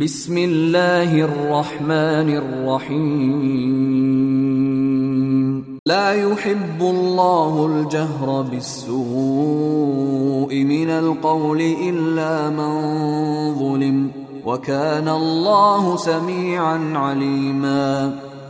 بسم الله الرحمن الرحيم لا يحب الله الجهر بالسوء من القول الا من ظلم وكان الله سميعا عليما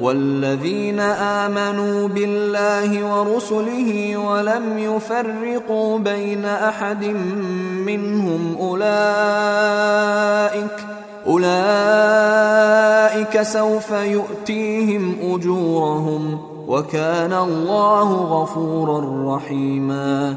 والذين آمنوا بالله ورسله ولم يفرقوا بين أحد منهم أولئك أولئك سوف يؤتيهم أجورهم وكان الله غفورا رحيما.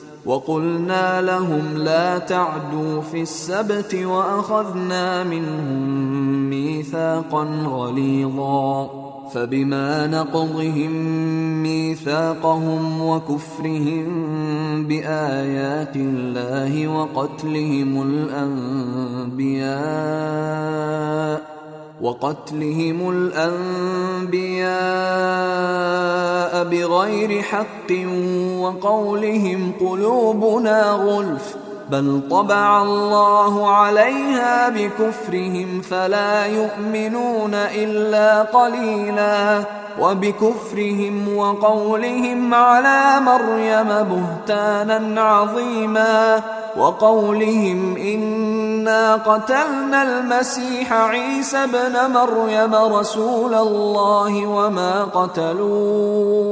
وقلنا لهم لا تعدوا في السبت وأخذنا منهم ميثاقا غليظا فبما نقضهم ميثاقهم وكفرهم بآيات الله وقتلهم الأنبياء وقتلهم الأنبياء بغير حق وقولهم قلوبنا غلف بل طبع الله عليها بكفرهم فلا يؤمنون الا قليلا وبكفرهم وقولهم على مريم بهتانا عظيما وقولهم انا قتلنا المسيح عيسى ابن مريم رسول الله وما قتلوه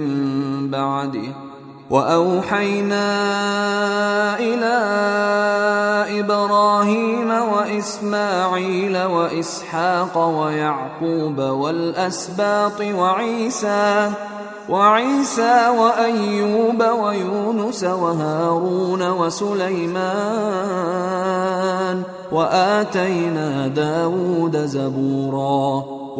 بعده. وأوحينا إلى إبراهيم وإسماعيل وإسحاق ويعقوب والأسباط وعيسى وعيسى وأيوب ويونس وهارون وسليمان وآتينا داود زبورا.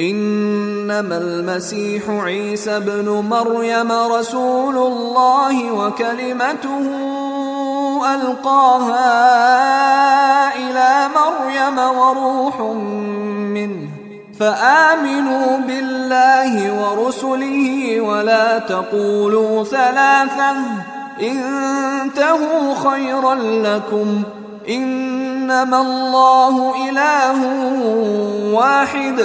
إنما المسيح عيسى ابن مريم رسول الله وكلمته ألقاها إلى مريم وروح منه فآمنوا بالله ورسله ولا تقولوا ثلاثة انتهوا خيرا لكم إنما الله إله واحد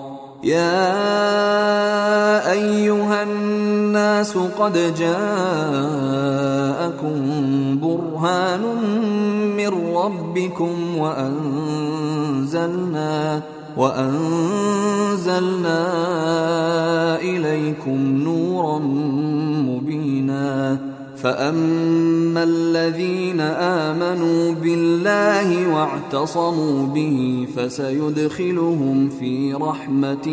يا أيها الناس قد جاءكم برهان من ربكم وأنزلنا وأنزلنا إليكم نورا مبينا فأما الذين آمنوا بالله واعتصموا به فسيدخلهم في رحمة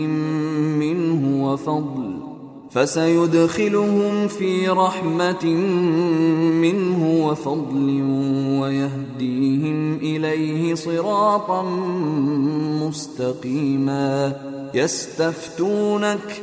منه وفضل فسيدخلهم في رحمة منه وفضل ويهديهم إليه صراطا مستقيما يستفتونك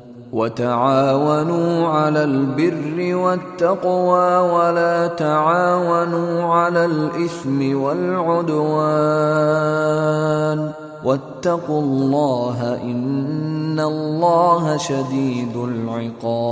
وتعاونوا على البر والتقوى ولا تعاونوا على الإثم والعدوان واتقوا الله إن الله شديد العقاب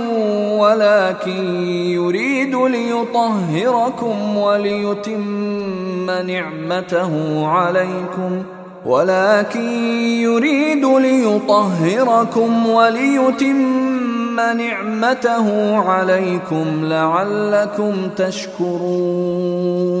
ولكن يريد ليطهركم وليتم نعمته عليكم. ولكن يريد ليطهركم وليتم نعمته عليكم لعلكم تشكرون.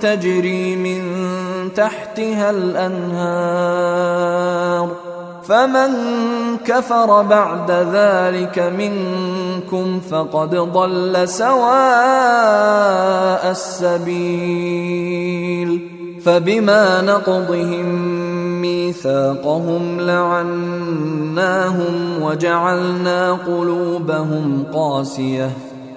تجري من تحتها الأنهار. فمن كفر بعد ذلك منكم فقد ضل سواء السبيل. فبما نقضهم ميثاقهم لعناهم وجعلنا قلوبهم قاسية.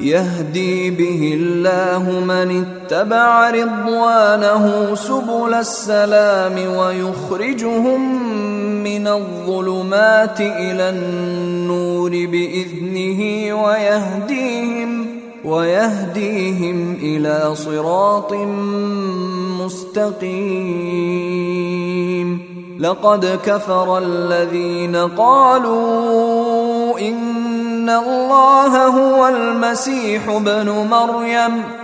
يهدي به الله من اتبع رضوانه سبل السلام ويخرجهم من الظلمات إلى النور بإذنه ويهديهم ويهديهم إلى صراط مستقيم. لقد كفر الذين قالوا إن الله هو المسيح ابن مريم.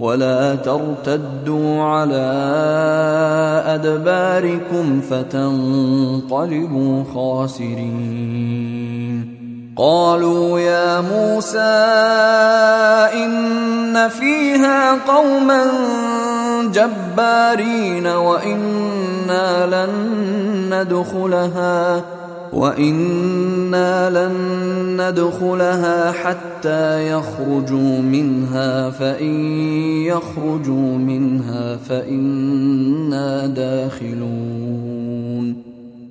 ولا ترتدوا على أدباركم فتنقلبوا خاسرين. قالوا يا موسى إن فيها قوما جبارين وإنا لن ندخلها. وأنا لن ندخلها حتى يخرجوا منها فان يخرجوا منها فانا داخلون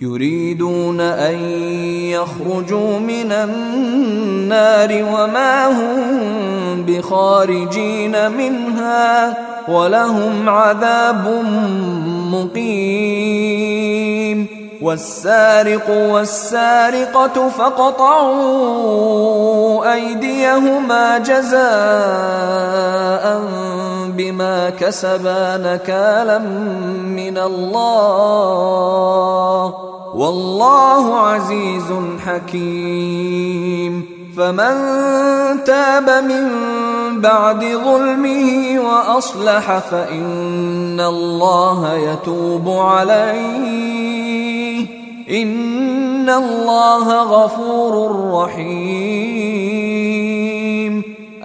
يريدون أن يخرجوا من النار وما هم بخارجين منها ولهم عذاب مقيم والسارق والسارقة فقطعوا أيديهما جزاء بما كسبا نكالا من الله. والله عزيز حكيم. فمن تاب من بعد ظلمه وأصلح فإن الله يتوب عليه. إن الله غفور رحيم.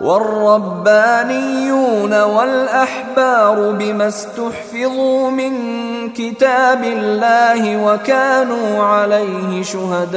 والربانيون والأحبار بما استحفظوا من كتاب الله وكانوا عليه شهداء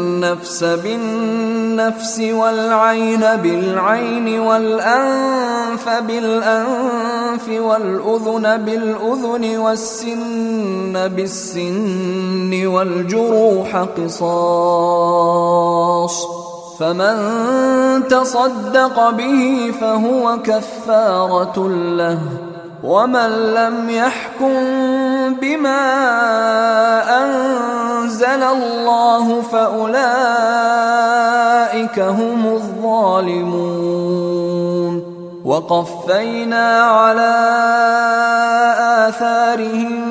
النفس بالنفس والعين بالعين والأنف بالأنف والأذن بالأذن والسن بالسن والجروح قصاص فمن تصدق به فهو كفارة له ومن لم يحكم بما انزل الله فاولئك هم الظالمون وقفينا على اثارهم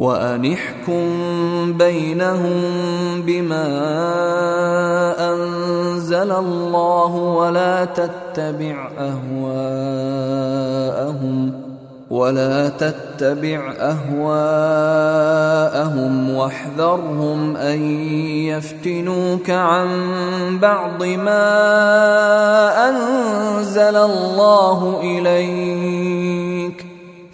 وانحكم بينهم بما أنزل الله ولا تتبع أهواءهم ولا تتبع أهواءهم واحذرهم أن يفتنوك عن بعض ما أنزل الله إليك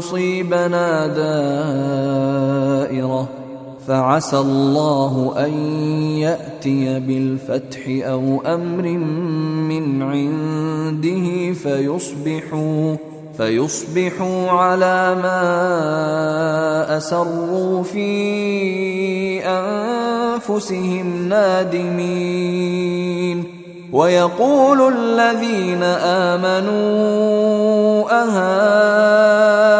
تصيبنا دائرة. فعسى الله أن يأتي بالفتح أو أمر من عنده فيصبحوا فيصبحوا على ما أسروا في أنفسهم نادمين. ويقول الذين آمنوا اهؤلاء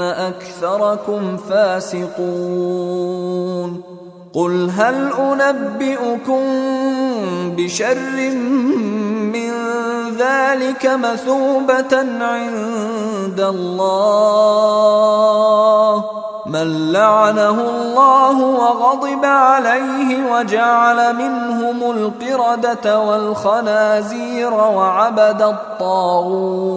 أكثركم فاسقون قل هل أنبئكم بشر من ذلك مثوبة عند الله من لعنه الله وغضب عليه وجعل منهم القردة والخنازير وعبد الطاغوت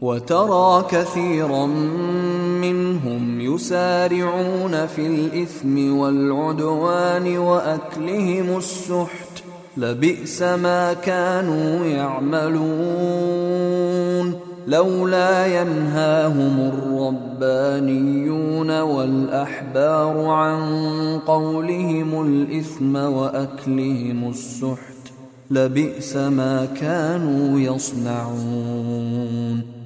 وترى كثيرا منهم يسارعون في الإثم والعدوان وأكلهم السحت لبئس ما كانوا يعملون لولا ينهاهم الربانيون والأحبار عن قولهم الإثم وأكلهم السحت لبئس ما كانوا يصنعون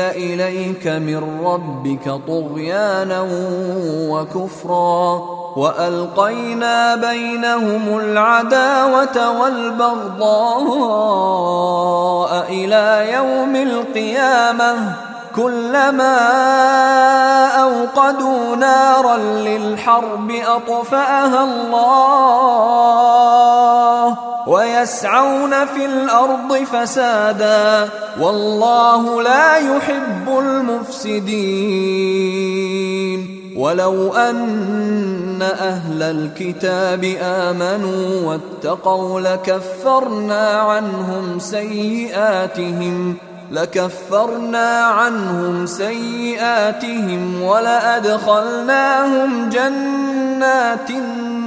انزل اليك من ربك طغيانا وكفرا والقينا بينهم العداوه والبغضاء إلى يوم القيامه كلما اوقدوا نارا للحرب اطفاها الله ويسعون في الأرض فسادا والله لا يحب المفسدين. ولو أن أهل الكتاب آمنوا واتقوا لكفرنا عنهم سيئاتهم لكفرنا عنهم سيئاتهم ولأدخلناهم جنات النعيم.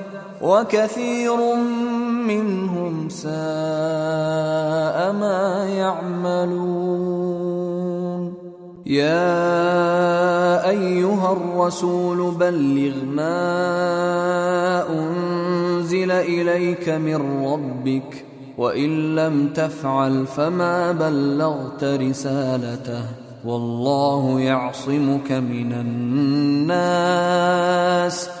وكثير منهم ساء ما يعملون. يا أيها الرسول بلغ ما أنزل إليك من ربك وإن لم تفعل فما بلغت رسالته. والله يعصمك من الناس.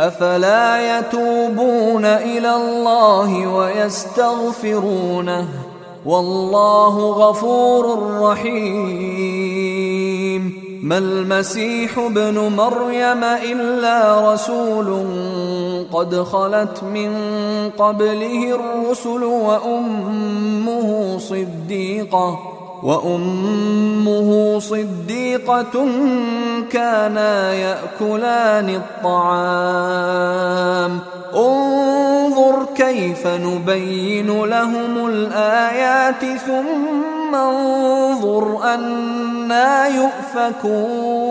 أفلا يتوبون إلى الله ويستغفرونه والله غفور رحيم ما المسيح ابن مريم إلا رسول قد خلت من قبله الرسل وأمه صديقة وأمه صديقة كانا يأكلان الطعام. انظر كيف نبين لهم الآيات ثم انظر أنا يؤفكون.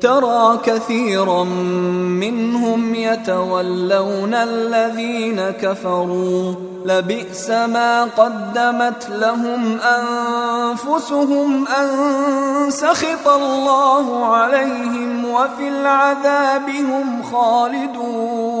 ترى كثيرا منهم يتولون الذين كفروا. لبئس ما قدمت لهم أنفسهم أن سخط الله عليهم وفي العذاب هم خالدون.